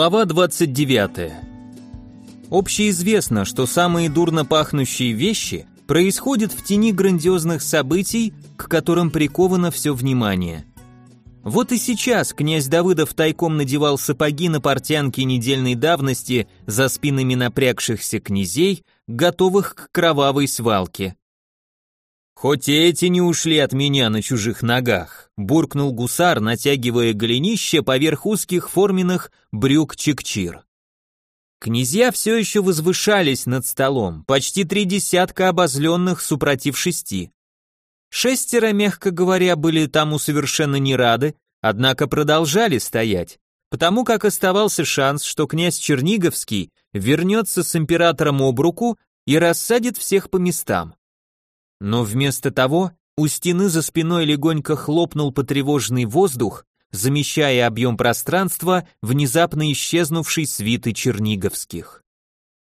Глава 29. Общеизвестно, что самые дурно пахнущие вещи происходят в тени грандиозных событий, к которым приковано все внимание. Вот и сейчас князь Давыдов тайком надевал сапоги на портянки недельной давности за спинами напрягшихся князей, готовых к кровавой свалке. «Хоть эти не ушли от меня на чужих ногах», буркнул гусар, натягивая голенище поверх узких форменных брюк чекчир. Князья все еще возвышались над столом, почти три десятка обозленных супротив шести. Шестеро, мягко говоря, были тому совершенно не рады, однако продолжали стоять, потому как оставался шанс, что князь Черниговский вернется с императором об руку и рассадит всех по местам. Но вместо того у стены за спиной легонько хлопнул потревоженный воздух, замещая объем пространства внезапно исчезнувшей свиты черниговских.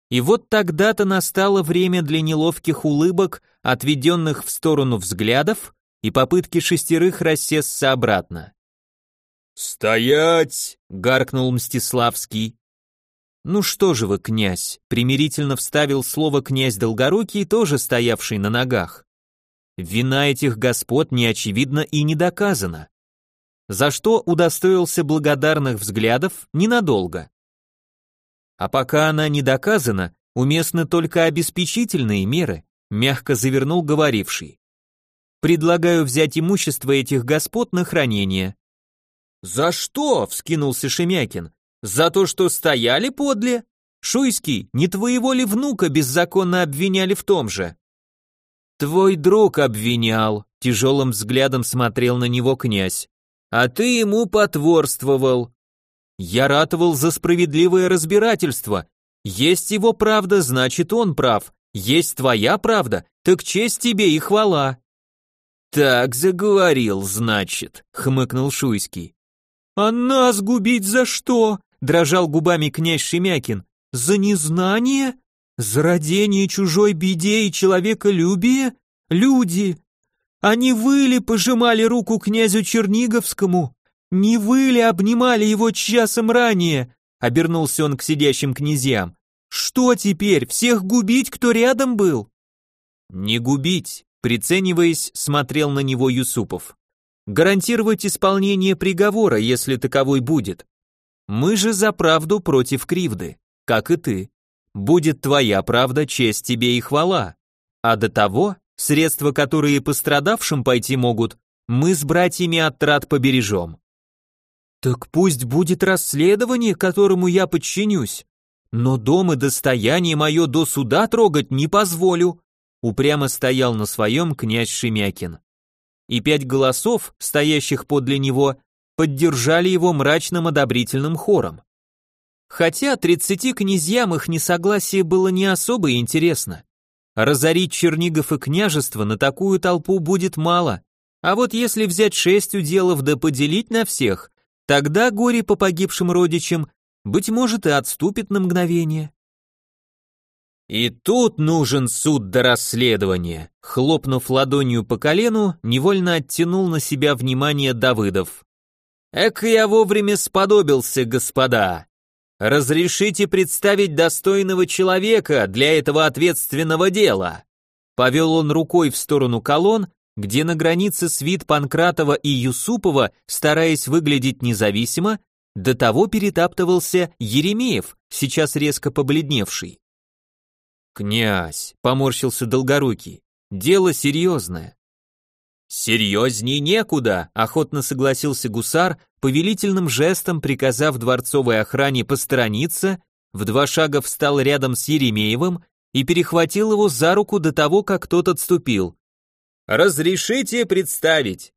И вот тогда-то настало время для неловких улыбок, отведенных в сторону взглядов и попытки шестерых рассесться обратно. «Стоять!» — гаркнул Мстиславский. «Ну что же вы, князь?» — примирительно вставил слово князь Долгорукий, тоже стоявший на ногах. Вина этих господ не очевидна и не доказана. За что удостоился благодарных взглядов ненадолго. А пока она не доказана, уместны только обеспечительные меры, мягко завернул говоривший. Предлагаю взять имущество этих господ на хранение. За что? вскинулся Шемякин. За то, что стояли подле? Шуйский, не твоего ли внука беззаконно обвиняли в том же? Твой друг обвинял, тяжелым взглядом смотрел на него князь. А ты ему потворствовал. Я ратовал за справедливое разбирательство. Есть его правда, значит он прав. Есть твоя правда, так честь тебе и хвала. Так заговорил, значит, хмыкнул Шуйский. А нас губить за что? дрожал губами князь Шемякин. За незнание? Зародение чужой беде и человеколюбие? Люди! Они вы ли пожимали руку князю Черниговскому? Не вы ли обнимали его часом ранее? Обернулся он к сидящим князьям. Что теперь, всех губить, кто рядом был? Не губить, прицениваясь, смотрел на него Юсупов. Гарантировать исполнение приговора, если таковой будет. Мы же за правду против кривды, как и ты. Будет твоя правда, честь тебе и хвала. А до того, средства, которые пострадавшим пойти могут, мы с братьями от трат побережем. Так пусть будет расследование, которому я подчинюсь. Но дом и достояние мое до суда трогать не позволю. Упрямо стоял на своем князь Шемякин. И пять голосов, стоящих подле него, поддержали его мрачным одобрительным хором. Хотя тридцати князьям их несогласие было не особо интересно. Разорить Чернигов и княжество на такую толпу будет мало, а вот если взять шесть уделов да поделить на всех, тогда горе по погибшим родичам, быть может, и отступит на мгновение. И тут нужен суд до расследования. Хлопнув ладонью по колену, невольно оттянул на себя внимание Давыдов. Эк, я вовремя сподобился, господа. «Разрешите представить достойного человека для этого ответственного дела!» Повел он рукой в сторону колонн, где на границе свит Панкратова и Юсупова, стараясь выглядеть независимо, до того перетаптывался Еремеев, сейчас резко побледневший. «Князь», — поморщился Долгорукий, — «дело серьезное. «Серьезней некуда», — охотно согласился гусар, повелительным жестом приказав дворцовой охране посторониться, в два шага встал рядом с Еремеевым и перехватил его за руку до того, как тот отступил. «Разрешите представить?»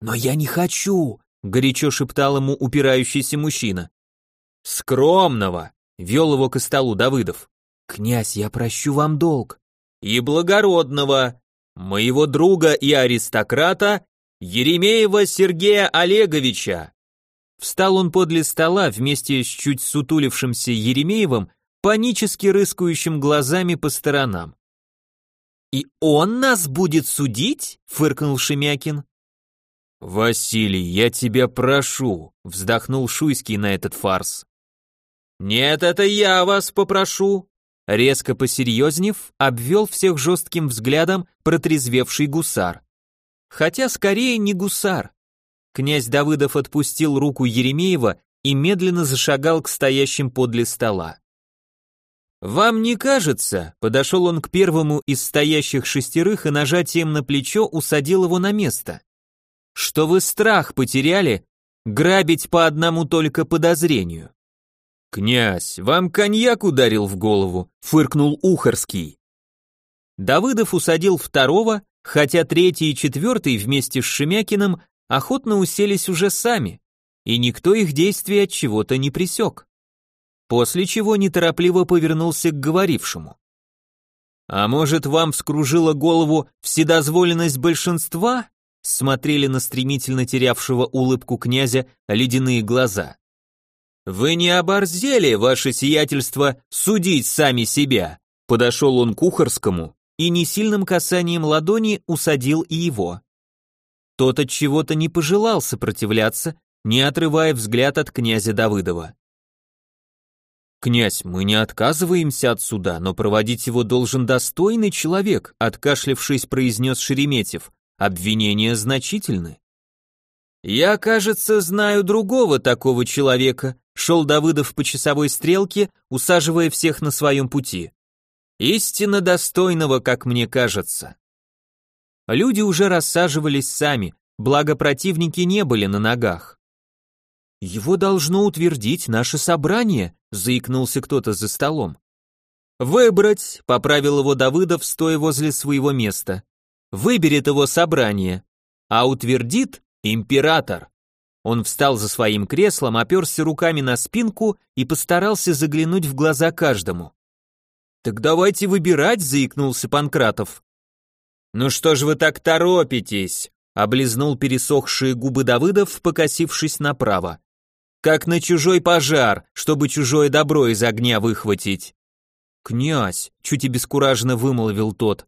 «Но я не хочу», — горячо шептал ему упирающийся мужчина. «Скромного», — вел его к столу Давыдов. «Князь, я прощу вам долг». «И благородного», моего друга и аристократа Еремеева Сергея Олеговича. Встал он подле стола вместе с чуть сутулившимся Еремеевым, панически рыскающим глазами по сторонам. «И он нас будет судить?» — фыркнул Шемякин. «Василий, я тебя прошу», — вздохнул Шуйский на этот фарс. Нет, это я вас попрошу. Резко посерьезнев, обвел всех жестким взглядом протрезвевший гусар. Хотя скорее не гусар. Князь Давыдов отпустил руку Еремеева и медленно зашагал к стоящим подле стола. «Вам не кажется?» — подошел он к первому из стоящих шестерых и нажатием на плечо усадил его на место. «Что вы страх потеряли? Грабить по одному только подозрению». «Князь, вам коньяк ударил в голову», — фыркнул Ухарский. Давыдов усадил второго, хотя третий и четвертый вместе с Шемякиным охотно уселись уже сами, и никто их действий от чего-то не пресек. После чего неторопливо повернулся к говорившему. «А может, вам вскружила голову вседозволенность большинства?» Смотрели на стремительно терявшего улыбку князя ледяные глаза. «Вы не оборзели, ваше сиятельство, судить сами себя!» Подошел он к Кухарскому и несильным касанием ладони усадил и его. Тот от чего-то не пожелал сопротивляться, не отрывая взгляд от князя Давыдова. «Князь, мы не отказываемся от суда, но проводить его должен достойный человек», откашлившись, произнес Шереметьев. «Обвинения значительны». «Я, кажется, знаю другого такого человека», шел Давыдов по часовой стрелке, усаживая всех на своем пути. «Истинно достойного, как мне кажется». Люди уже рассаживались сами, благо противники не были на ногах. «Его должно утвердить наше собрание», — заикнулся кто-то за столом. «Выбрать», — поправил его Давыдов, стоя возле своего места. «Выберет его собрание, а утвердит император». Он встал за своим креслом, оперся руками на спинку и постарался заглянуть в глаза каждому. «Так давайте выбирать», — заикнулся Панкратов. «Ну что ж вы так торопитесь?» облизнул пересохшие губы Давыдов, покосившись направо. «Как на чужой пожар, чтобы чужое добро из огня выхватить». «Князь», — чуть и бескуражно вымолвил тот.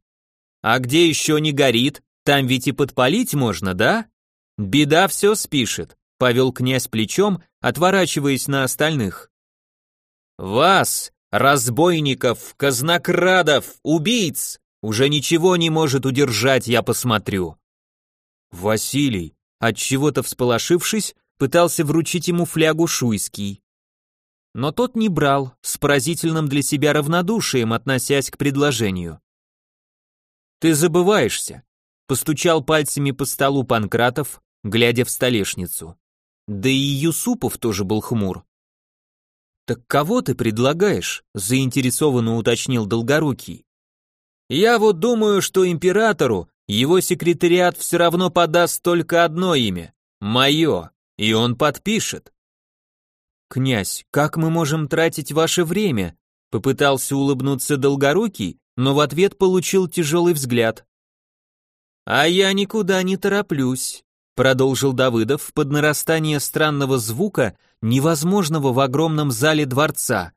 «А где еще не горит? Там ведь и подпалить можно, да?» «Беда все спишет», — повел князь плечом, отворачиваясь на остальных. «Вас, разбойников, казнокрадов, убийц, уже ничего не может удержать, я посмотрю. Василий, от чего-то всполошившись, пытался вручить ему флягу Шуйский. Но тот не брал, с поразительным для себя равнодушием относясь к предложению. Ты забываешься, постучал пальцами по столу Панкратов, глядя в столешницу. Да и Юсупов тоже был хмур. Так кого ты предлагаешь? заинтересованно уточнил Долгорукий. Я вот думаю, что императору его секретариат все равно подаст только одно имя – мое, и он подпишет. «Князь, как мы можем тратить ваше время?» Попытался улыбнуться Долгорукий, но в ответ получил тяжелый взгляд. «А я никуда не тороплюсь», продолжил Давыдов под нарастание странного звука, невозможного в огромном зале дворца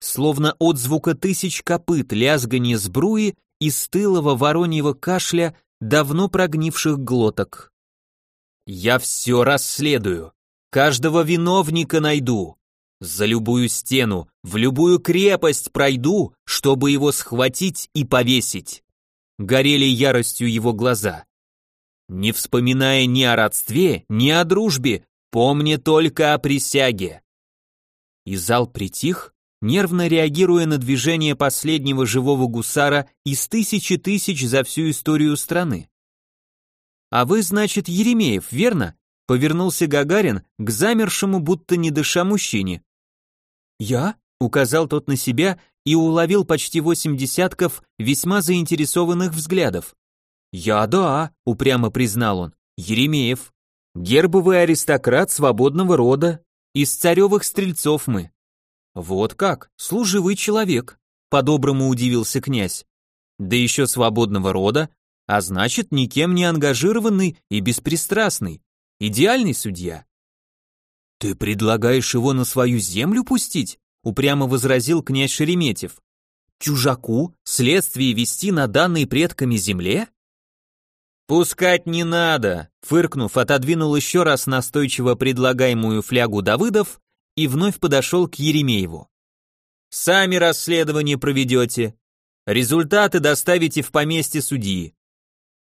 словно от звука тысяч копыт, лязганье сбруи и стылого вороньего кашля давно прогнивших глоток. «Я все расследую, каждого виновника найду, за любую стену, в любую крепость пройду, чтобы его схватить и повесить». Горели яростью его глаза. Не вспоминая ни о родстве, ни о дружбе, помни только о присяге. И зал притих, нервно реагируя на движение последнего живого гусара из тысячи тысяч за всю историю страны. «А вы, значит, Еремеев, верно?» — повернулся Гагарин к замершему, будто не дыша мужчине. «Я?» — указал тот на себя и уловил почти восемь десятков весьма заинтересованных взглядов. «Я да», — упрямо признал он, — «Еремеев. Гербовый аристократ свободного рода. Из царевых стрельцов мы. Вот как, служивый человек, по-доброму удивился князь. Да еще свободного рода, а значит, никем не ангажированный и беспристрастный. Идеальный судья. Ты предлагаешь его на свою землю пустить? упрямо возразил князь Шереметьев. Чужаку следствие вести на данной предками земле? «Пускать не надо», — фыркнув, отодвинул еще раз настойчиво предлагаемую флягу Давыдов и вновь подошел к Еремееву. «Сами расследование проведете. Результаты доставите в поместье судьи».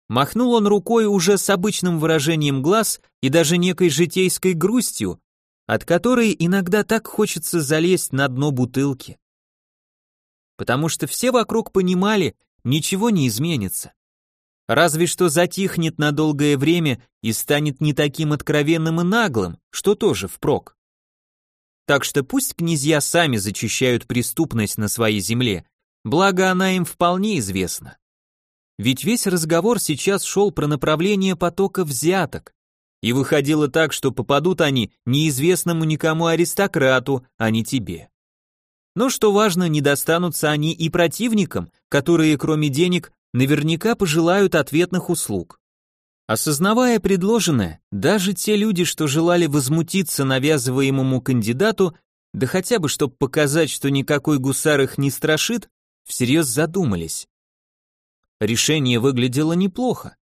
Махнул он рукой уже с обычным выражением глаз и даже некой житейской грустью, от которой иногда так хочется залезть на дно бутылки. Потому что все вокруг понимали, ничего не изменится. Разве что затихнет на долгое время и станет не таким откровенным и наглым, что тоже впрок. Так что пусть князья сами зачищают преступность на своей земле, благо она им вполне известна. Ведь весь разговор сейчас шел про направление потока взяток, и выходило так, что попадут они неизвестному никому аристократу, а не тебе. Но что важно, не достанутся они и противникам, которые кроме денег наверняка пожелают ответных услуг. Осознавая предложенное, даже те люди, что желали возмутиться навязываемому кандидату, да хотя бы чтобы показать, что никакой гусар их не страшит, всерьез задумались. Решение выглядело неплохо.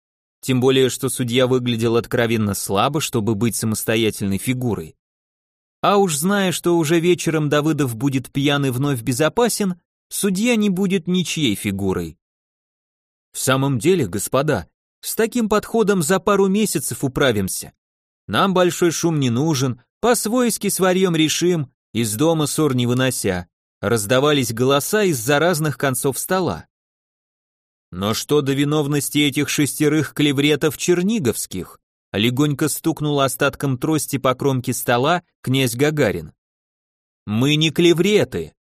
Тем более, что судья выглядел откровенно слабо, чтобы быть самостоятельной фигурой. А уж зная, что уже вечером Давыдов будет пьян и вновь безопасен, судья не будет ничьей фигурой. В самом деле, господа, с таким подходом за пару месяцев управимся. Нам большой шум не нужен, по-свойски с варьем решим, из дома ссор не вынося. Раздавались голоса из-за разных концов стола. Но что до виновности этих шестерых клевретов черниговских? Легонько стукнул остатком трости по кромке стола князь Гагарин. Мы не клевреты.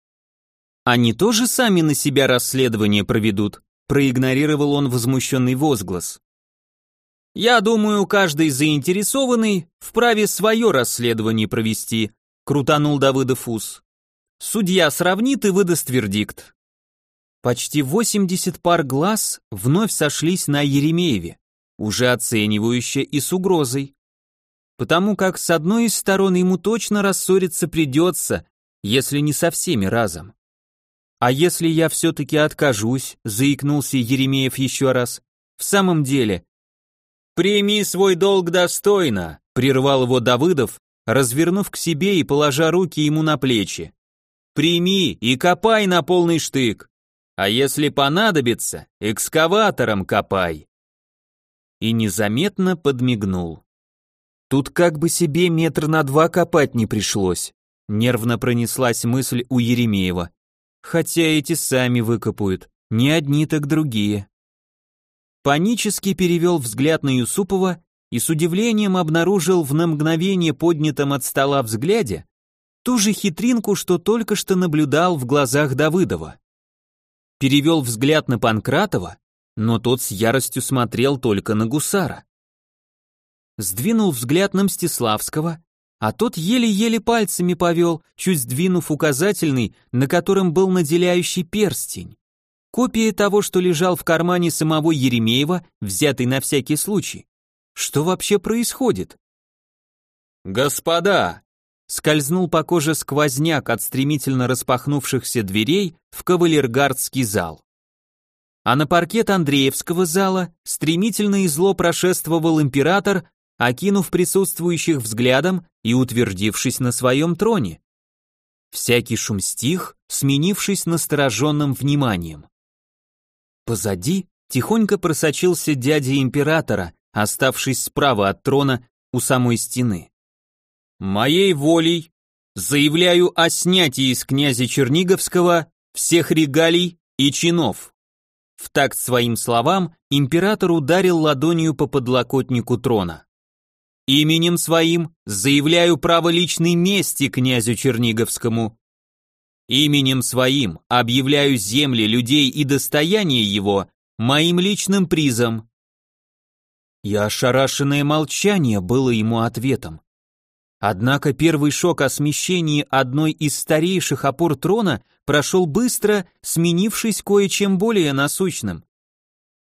Они тоже сами на себя расследование проведут, проигнорировал он возмущенный возглас. Я думаю, каждый заинтересованный вправе свое расследование провести, крутанул Давыдов ус. Судья сравнит и выдаст вердикт. Почти 80 пар глаз вновь сошлись на Еремееве, уже оценивающе и с угрозой. Потому как с одной из сторон ему точно рассориться придется, если не со всеми разом. «А если я все-таки откажусь?» — заикнулся Еремеев еще раз. «В самом деле...» «Прими свой долг достойно», — прервал его Давыдов, развернув к себе и положа руки ему на плечи. «Прими и копай на полный штык, а если понадобится, экскаватором копай». И незаметно подмигнул. Тут как бы себе метр на два копать не пришлось. Нервно пронеслась мысль у Еремеева. Хотя эти сами выкопают, не одни, так другие. Панически перевел взгляд на Юсупова и с удивлением обнаружил в на мгновение поднятом от стола взгляде ту же хитринку, что только что наблюдал в глазах Давыдова. Перевел взгляд на Панкратова, но тот с яростью смотрел только на гусара. Сдвинул взгляд на Мстиславского, а тот еле-еле пальцами повел, чуть сдвинув указательный, на котором был наделяющий перстень. Копия того, что лежал в кармане самого Еремеева, взятый на всякий случай. Что вообще происходит? «Господа!» Скользнул по коже сквозняк от стремительно распахнувшихся дверей в кавалергардский зал. А на паркет Андреевского зала стремительно и зло прошествовал император окинув присутствующих взглядом и утвердившись на своем троне. Всякий шум стих, сменившись настороженным вниманием. Позади тихонько просочился дядя императора, оставшись справа от трона у самой стены. «Моей волей заявляю о снятии из князя Черниговского всех регалий и чинов». В такт своим словам император ударил ладонью по подлокотнику трона. Именем своим заявляю право личной мести князю Черниговскому. Именем своим объявляю земли, людей и достояние его моим личным призом. И ошарашенное молчание было ему ответом. Однако первый шок о смещении одной из старейших опор трона прошел быстро, сменившись кое-чем более насущным.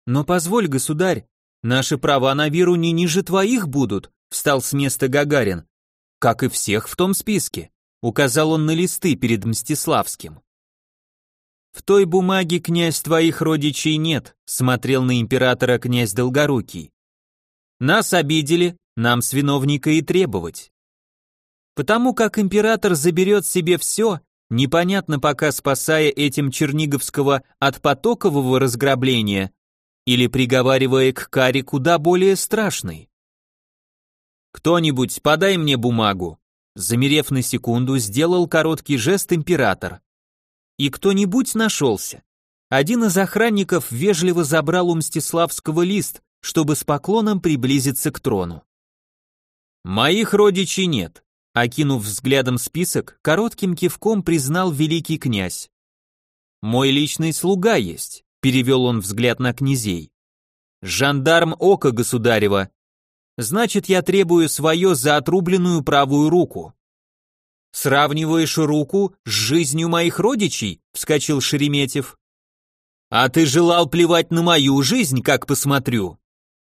Но позволь, государь, наши права на веру не ниже твоих будут, Встал с места Гагарин. Как и всех в том списке. Указал он на листы перед Мстиславским. В той бумаге князь твоих родичей нет, смотрел на императора князь Долгорукий. Нас обидели, нам с виновника и требовать. Потому как император заберет себе все, непонятно пока спасая этим Черниговского от потокового разграбления или приговаривая к каре куда более страшной. «Кто-нибудь, подай мне бумагу», замерев на секунду, сделал короткий жест император. И кто-нибудь нашелся. Один из охранников вежливо забрал у Мстиславского лист, чтобы с поклоном приблизиться к трону. «Моих родичей нет», — окинув взглядом список, коротким кивком признал великий князь. «Мой личный слуга есть», — перевел он взгляд на князей. «Жандарм ока государева. Значит, я требую свое за отрубленную правую руку». «Сравниваешь руку с жизнью моих родичей?» — вскочил Шереметьев. А ты желал плевать на мою жизнь, как посмотрю.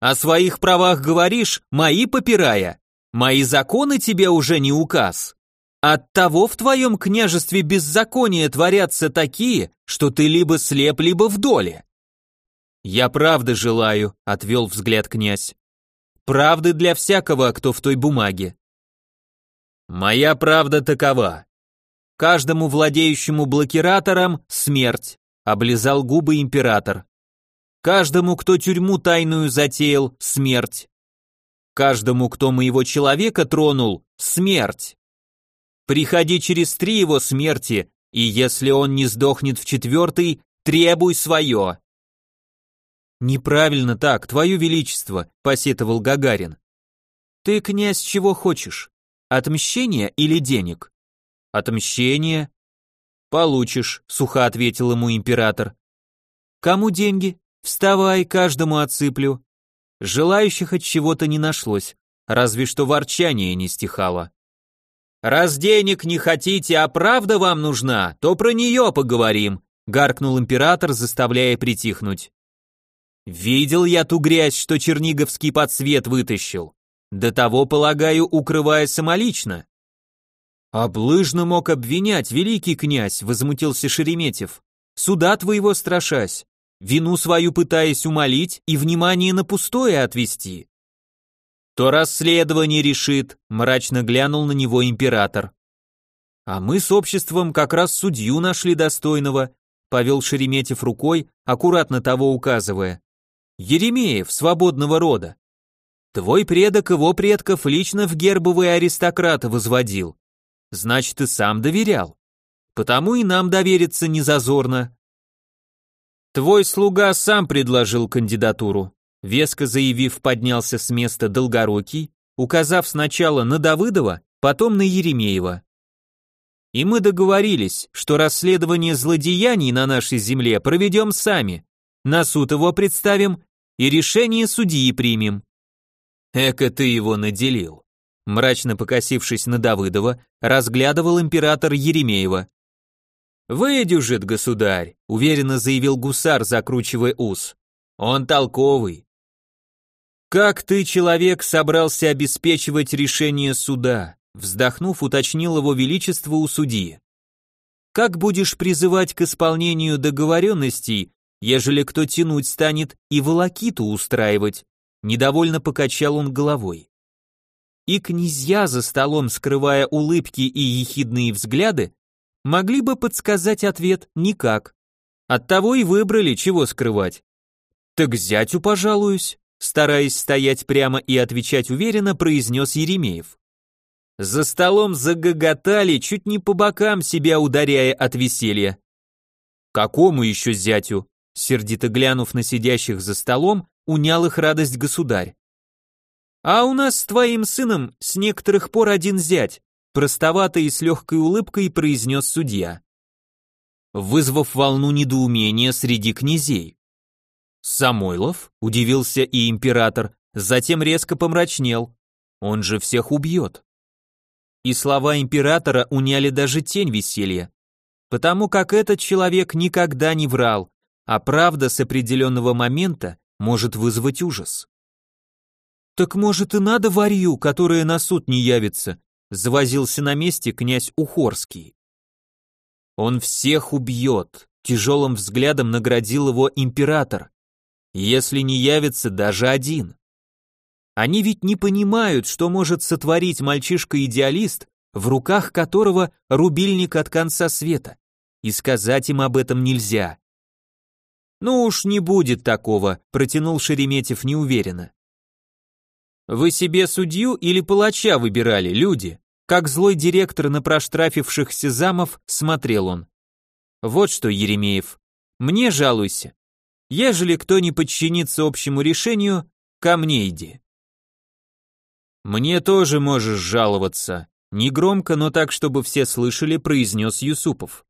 О своих правах говоришь, мои попирая. Мои законы тебе уже не указ. Оттого в твоем княжестве беззакония творятся такие, что ты либо слеп, либо в доле. Я правды желаю, отвел взгляд князь. Правды для всякого, кто в той бумаге. Моя правда такова. Каждому владеющему блокиратором смерть облизал губы император. Каждому, кто тюрьму тайную затеял, смерть. Каждому, кто моего человека тронул, смерть. Приходи через три его смерти, и если он не сдохнет в четвертый, требуй свое. Неправильно так, твое величество, посетовал Гагарин. Ты, князь, чего хочешь? Отмщения или денег? Отмщение, Получишь, сухо ответил ему император. Кому деньги? Вставай, каждому отсыплю. Желающих от чего-то не нашлось, разве что ворчание не стихало. Раз денег не хотите, а правда вам нужна, то про нее поговорим, гаркнул император, заставляя притихнуть. Видел я ту грязь, что Черниговский подсвет вытащил. До того, полагаю, укрывая самолично. «Облыжно мог обвинять, великий князь», — возмутился Шереметьев. «Суда твоего страшась, вину свою пытаясь умолить и внимание на пустое отвести». «То расследование решит», — мрачно глянул на него император. «А мы с обществом как раз судью нашли достойного», — повел Шереметьев рукой, аккуратно того указывая. «Еремеев, свободного рода. Твой предок его предков лично в гербовые аристократы возводил значит и сам доверял. Потому и нам довериться не зазорно. Твой слуга сам предложил кандидатуру. Веско заявив, поднялся с места Долгорукий, указав сначала на Давыдова, потом на Еремеева. И мы договорились, что расследование злодеяний на нашей земле проведем сами, на суд его представим и решение судьи примем. Эка ты его наделил мрачно покосившись на Давыдова, разглядывал император Еремеева. «Выдюжит, государь», — уверенно заявил гусар, закручивая ус. «Он толковый». «Как ты, человек, собрался обеспечивать решение суда?» Вздохнув, уточнил его величество у судьи. «Как будешь призывать к исполнению договоренностей, ежели кто тянуть станет и волокиту устраивать?» Недовольно покачал он головой и князья за столом, скрывая улыбки и ехидные взгляды, могли бы подсказать ответ никак. Оттого и выбрали, чего скрывать. «Так зятю пожалуюсь», стараясь стоять прямо и отвечать уверенно, произнес Еремеев. За столом загоготали, чуть не по бокам себя ударяя от веселья. «Какому еще зятю?» Сердито глянув на сидящих за столом, унял их радость государь. «А у нас с твоим сыном с некоторых пор один зять», простовато и с легкой улыбкой произнес судья, вызвав волну недоумения среди князей. «Самойлов?» – удивился и император, затем резко помрачнел. «Он же всех убьет». И слова императора уняли даже тень веселья, потому как этот человек никогда не врал, а правда с определенного момента может вызвать ужас. «Так может и надо варью, которая на суд не явится», завозился на месте князь Ухорский. «Он всех убьет», тяжелым взглядом наградил его император. «Если не явится даже один». Они ведь не понимают, что может сотворить мальчишка-идеалист, в руках которого рубильник от конца света. И сказать им об этом нельзя. «Ну уж не будет такого», — протянул Шереметьев неуверенно. «Вы себе судью или палача выбирали, люди?» Как злой директор на проштрафившихся замов, смотрел он. «Вот что, Еремеев, мне жалуйся. Ежели кто не подчинится общему решению, ко мне иди». «Мне тоже можешь жаловаться», — негромко, но так, чтобы все слышали, произнес Юсупов.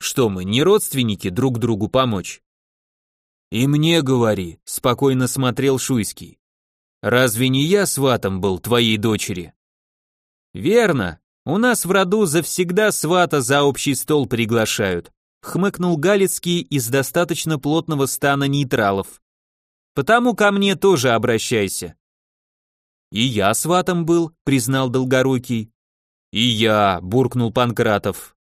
«Что мы, не родственники друг другу помочь?» «И мне говори», — спокойно смотрел Шуйский. «Разве не я сватом был твоей дочери?» «Верно. У нас в роду завсегда свата за общий стол приглашают», хмыкнул Галицкий из достаточно плотного стана нейтралов. «Потому ко мне тоже обращайся. «И я сватом был», — признал Долгорукий. «И я», — буркнул Панкратов.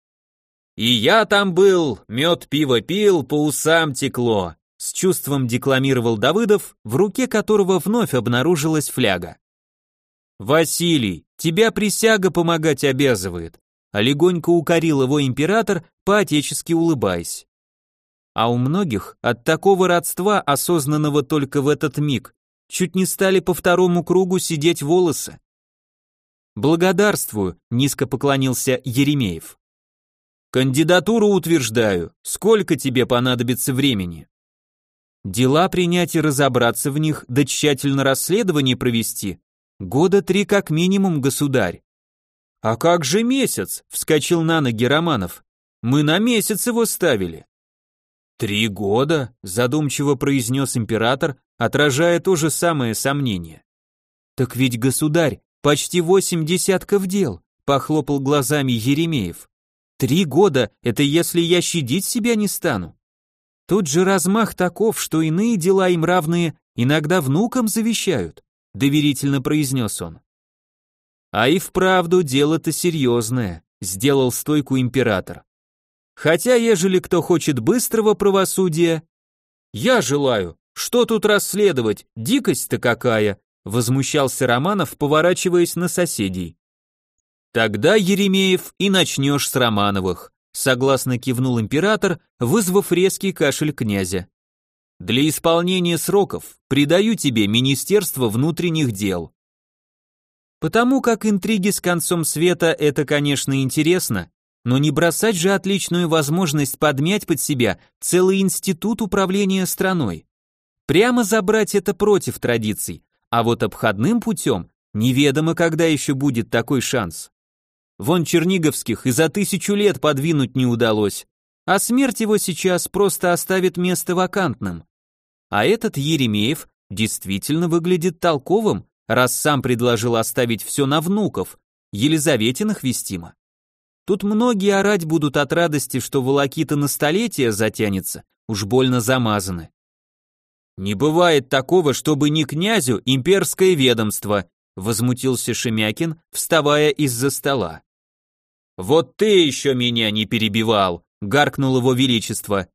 «И я там был, мед пиво пил, по усам текло», — с чувством декламировал Давыдов, в руке которого вновь обнаружилась фляга. «Василий, тебя присяга помогать обязывает», а легонько укорил его император, поотечески улыбаясь. А у многих от такого родства, осознанного только в этот миг, чуть не стали по второму кругу сидеть волосы. Благодарствую, низко поклонился Еремеев. Кандидатуру утверждаю. Сколько тебе понадобится времени? Дела принять и разобраться в них, да тщательно расследование провести. Года три как минимум, государь. А как же месяц? Вскочил на ноги Романов. Мы на месяц его ставили. Три года, задумчиво произнес император, отражая то же самое сомнение. Так ведь, государь, почти восемь десятков дел, похлопал глазами Еремеев. Три года — это если я щадить себя не стану. Тут же размах таков, что иные дела им равные иногда внукам завещают, доверительно произнес он. А и вправду дело-то серьезное, сделал стойку император. Хотя, ежели кто хочет быстрого правосудия, я желаю, что тут расследовать, дикость-то какая, возмущался Романов, поворачиваясь на соседей. Тогда, Еремеев, и начнешь с Романовых, согласно кивнул император, вызвав резкий кашель князя. Для исполнения сроков придаю тебе Министерство внутренних дел. Потому как интриги с концом света это, конечно, интересно, но не бросать же отличную возможность подмять под себя целый институт управления страной. Прямо забрать это против традиций, а вот обходным путем неведомо, когда еще будет такой шанс. Вон Черниговских и за тысячу лет подвинуть не удалось, а смерть его сейчас просто оставит место вакантным. А этот Еремеев действительно выглядит толковым, раз сам предложил оставить все на внуков, Елизаветиных вестимо. Тут многие орать будут от радости, что волокита на столетие затянется, уж больно замазаны. Не бывает такого, чтобы не князю имперское ведомство, возмутился Шемякин, вставая из-за стола. Вот ты еще меня не перебивал, гаркнул его величество.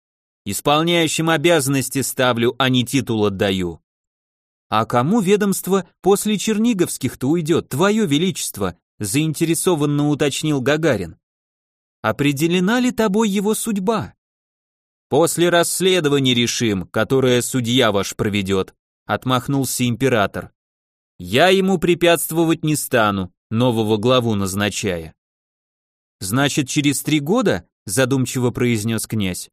Исполняющим обязанности ставлю, а не титул отдаю. А кому ведомство после Черниговских-то уйдет, твое величество? заинтересованно уточнил Гагарин. Определена ли тобой его судьба? После расследования решим, которое судья ваш проведет, отмахнулся император. Я ему препятствовать не стану, нового главу назначая. Значит, через три года, задумчиво произнес князь.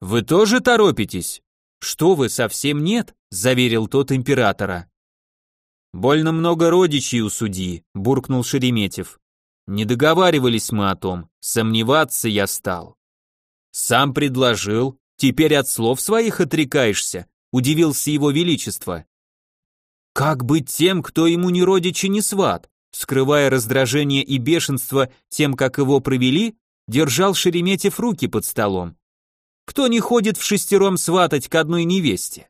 Вы тоже торопитесь? Что вы, совсем нет, заверил тот императора. Больно много родичей у судьи, буркнул Шереметьев. Не договаривались мы о том, сомневаться я стал. Сам предложил, теперь от слов своих отрекаешься, удивился его величество. Как быть тем, кто ему ни родич и ни сват? Скрывая раздражение и бешенство тем, как его провели, держал Шереметьев руки под столом. Кто не ходит в шестером сватать к одной невесте?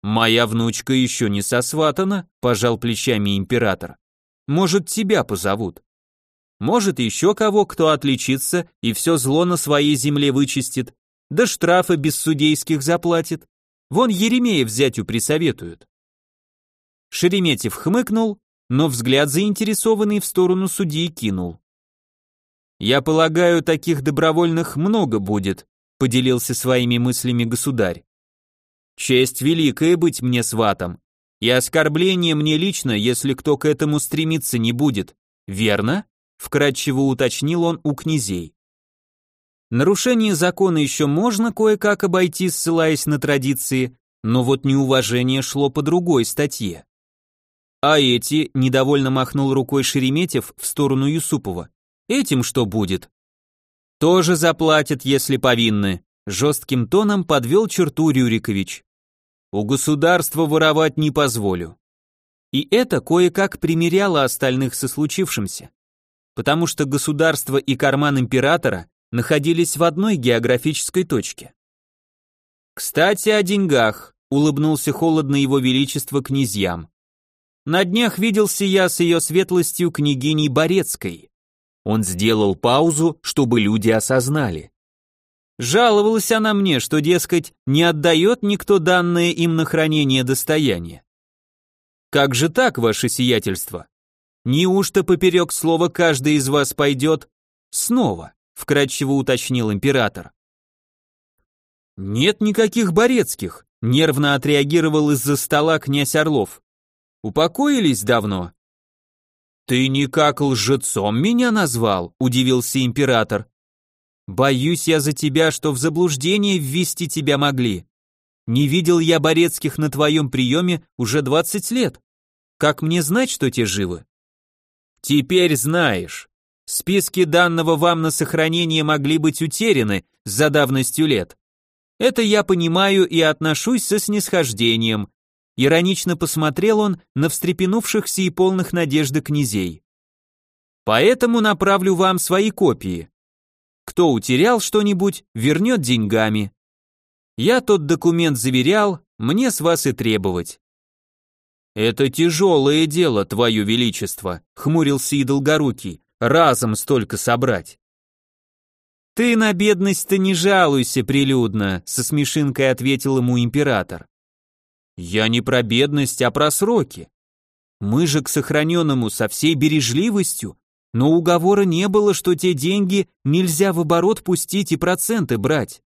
Моя внучка еще не сосватана, пожал плечами император. Может, тебя позовут. Может, еще кого, кто отличится и все зло на своей земле вычистит, да штрафы без судейских заплатит. Вон Еремеев зятю присоветуют. Шереметьев хмыкнул, но взгляд заинтересованный в сторону судьи кинул. «Я полагаю, таких добровольных много будет», поделился своими мыслями государь. «Честь великая быть мне сватом, и оскорбление мне лично, если кто к этому стремиться не будет, верно?» вкратчиво уточнил он у князей. Нарушение закона еще можно кое-как обойти, ссылаясь на традиции, но вот неуважение шло по другой статье. А эти, недовольно махнул рукой Шереметьев в сторону Юсупова. Этим что будет? Тоже заплатят, если повинны, жестким тоном подвел черту Рюрикович. У государства воровать не позволю. И это кое-как примеряло остальных со случившимся. Потому что государство и карман императора находились в одной географической точке. «Кстати, о деньгах», — улыбнулся холодно его величество князьям. «На днях виделся я с ее светлостью княгиней Борецкой. Он сделал паузу, чтобы люди осознали. Жаловалась она мне, что, дескать, не отдает никто данное им на хранение достояние. Как же так, ваше сиятельство? Неужто поперек слова каждый из вас пойдет снова? Вкратчиво уточнил император. Нет никаких Борецких, нервно отреагировал из-за стола князь Орлов. Упокоились давно? «Ты никак лжецом меня назвал?» – удивился император. «Боюсь я за тебя, что в заблуждение ввести тебя могли. Не видел я Борецких на твоем приеме уже двадцать лет. Как мне знать, что те живы?» «Теперь знаешь. Списки данного вам на сохранение могли быть утеряны за давностью лет. Это я понимаю и отношусь со снисхождением, Иронично посмотрел он на встрепенувшихся и полных надежды князей. Поэтому направлю вам свои копии. Кто утерял что-нибудь, вернет деньгами. Я тот документ заверял, мне с вас и требовать. Это тяжелое дело, твое величество, хмурился и долгорукий, разом столько собрать. Ты на бедность-то не жалуйся прилюдно, со смешинкой ответил ему император. Я не про бедность, а про сроки. Мы же к сохраненному со всей бережливостью, но уговора не было, что те деньги нельзя в оборот пустить и проценты брать.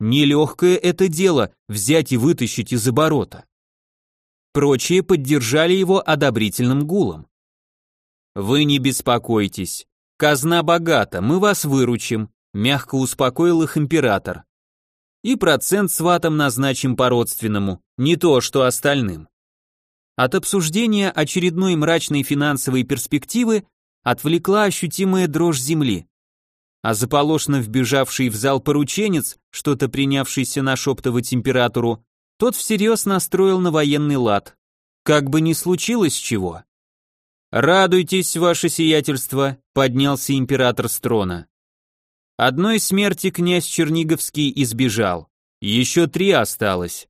Нелегкое это дело взять и вытащить из оборота. Прочие поддержали его одобрительным гулом. «Вы не беспокойтесь. Казна богата, мы вас выручим», мягко успокоил их император. И процент с ватом назначим по-родственному, не то, что остальным. От обсуждения очередной мрачной финансовой перспективы отвлекла ощутимая дрожь земли. А заполошно вбежавший в зал порученец, что-то принявшийся нашептывать императору, тот всерьез настроил на военный лад. Как бы ни случилось чего. «Радуйтесь, ваше сиятельство», — поднялся император с трона. Одной смерти князь Черниговский избежал, еще три осталось.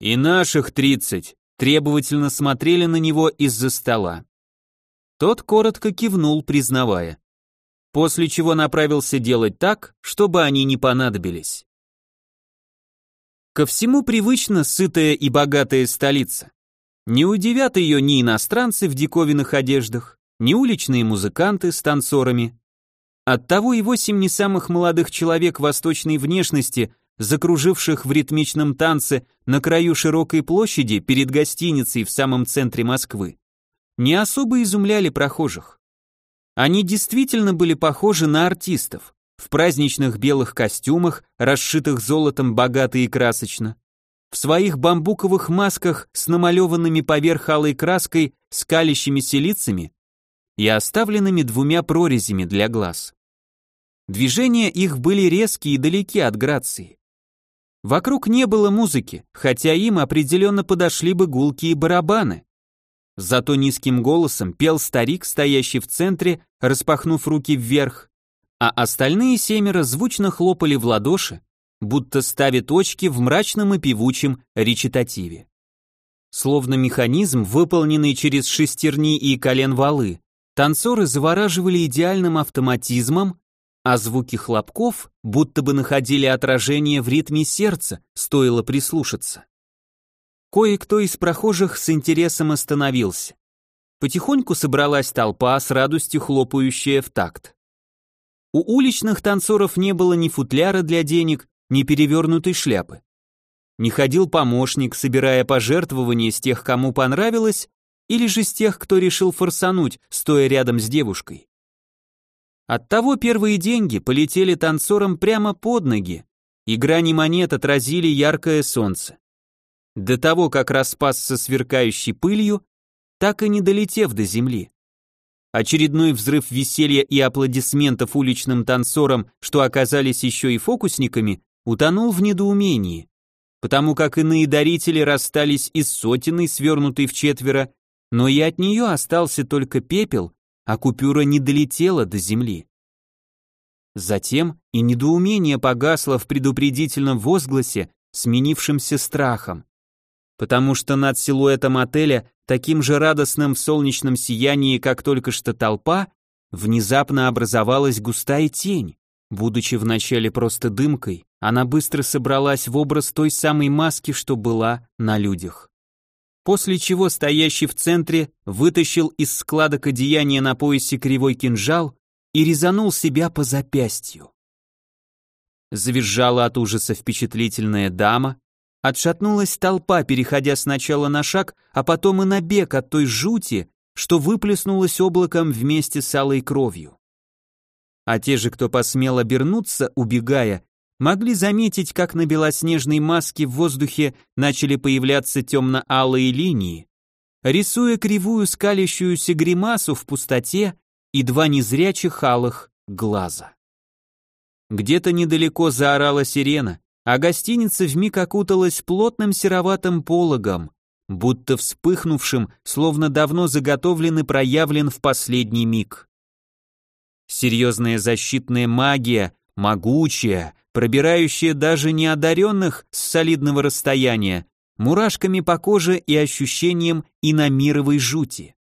И наших тридцать требовательно смотрели на него из-за стола. Тот коротко кивнул, признавая. После чего направился делать так, чтобы они не понадобились. Ко всему привычно сытая и богатая столица. Не удивят ее ни иностранцы в диковинных одеждах, ни уличные музыканты с танцорами, Оттого и восемь не самых молодых человек восточной внешности, закруживших в ритмичном танце на краю широкой площади перед гостиницей в самом центре Москвы, не особо изумляли прохожих. Они действительно были похожи на артистов, в праздничных белых костюмах, расшитых золотом богато и красочно, в своих бамбуковых масках с намалеванными поверх алой краской скалящимися лицами и оставленными двумя прорезями для глаз. Движения их были резкие и далеки от грации. Вокруг не было музыки, хотя им определенно подошли бы гулкие барабаны. Зато низким голосом пел старик, стоящий в центре, распахнув руки вверх, а остальные семеро звучно хлопали в ладоши, будто ставят точки в мрачном и певучем речитативе. Словно механизм, выполненный через шестерни и колен валы, Танцоры завораживали идеальным автоматизмом, а звуки хлопков будто бы находили отражение в ритме сердца, стоило прислушаться. Кое-кто из прохожих с интересом остановился. Потихоньку собралась толпа, с радостью хлопающая в такт. У уличных танцоров не было ни футляра для денег, ни перевернутой шляпы. Не ходил помощник, собирая пожертвования с тех, кому понравилось, или же с тех, кто решил форсануть, стоя рядом с девушкой. Оттого первые деньги полетели танцорам прямо под ноги, и грани монет отразили яркое солнце. До того, как распасся сверкающей пылью, так и не долетев до земли. Очередной взрыв веселья и аплодисментов уличным танцорам, что оказались еще и фокусниками, утонул в недоумении, потому как иные дарители расстались из сотенной, свернутой в четверо, но и от нее остался только пепел, а купюра не долетела до земли. Затем и недоумение погасло в предупредительном возгласе, сменившемся страхом. Потому что над силуэтом отеля, таким же радостным в солнечном сиянии, как только что толпа, внезапно образовалась густая тень. Будучи вначале просто дымкой, она быстро собралась в образ той самой маски, что была на людях. После чего стоящий в центре вытащил из складок одеяния на поясе кривой кинжал и резанул себя по запястью. Завизжала от ужаса впечатлительная дама, отшатнулась толпа, переходя сначала на шаг, а потом и на бег от той жути, что выплеснулась облаком вместе с алой кровью. А те же, кто посмел обернуться, убегая, могли заметить, как на белоснежной маске в воздухе начали появляться темно-алые линии, рисуя кривую скалящуюся гримасу в пустоте и два незрячих алых глаза. Где-то недалеко заорала сирена, а гостиница вмиг окуталась плотным сероватым пологом, будто вспыхнувшим, словно давно заготовлен и проявлен в последний миг. Серьезная защитная магия, могучая, пробирающая даже неодаренных с солидного расстояния, мурашками по коже и ощущением иномировой жути.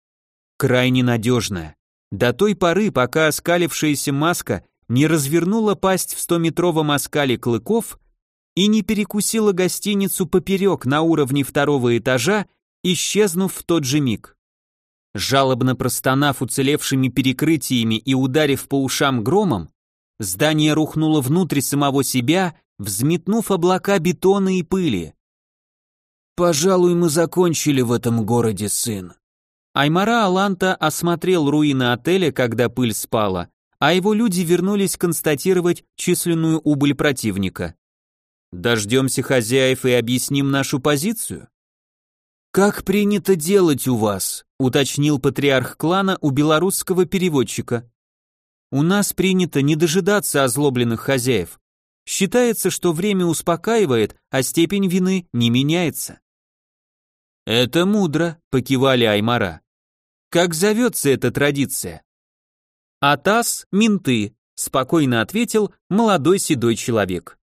Крайне надежная, до той поры, пока оскалившаяся маска не развернула пасть в стометровом оскале клыков и не перекусила гостиницу поперек на уровне второго этажа, исчезнув в тот же миг. Жалобно простонав уцелевшими перекрытиями и ударив по ушам громом, здание рухнуло внутрь самого себя, взметнув облака бетона и пыли. «Пожалуй, мы закончили в этом городе, сын», Аймара Аланта осмотрел руины отеля, когда пыль спала, а его люди вернулись констатировать численную убыль противника. Дождемся хозяев и объясним нашу позицию? Как принято делать у вас? уточнил патриарх клана у белорусского переводчика. У нас принято не дожидаться озлобленных хозяев. Считается, что время успокаивает, а степень вины не меняется. Это мудро, покивали Аймара. Как зовется эта традиция? Атас, менты, спокойно ответил молодой седой человек.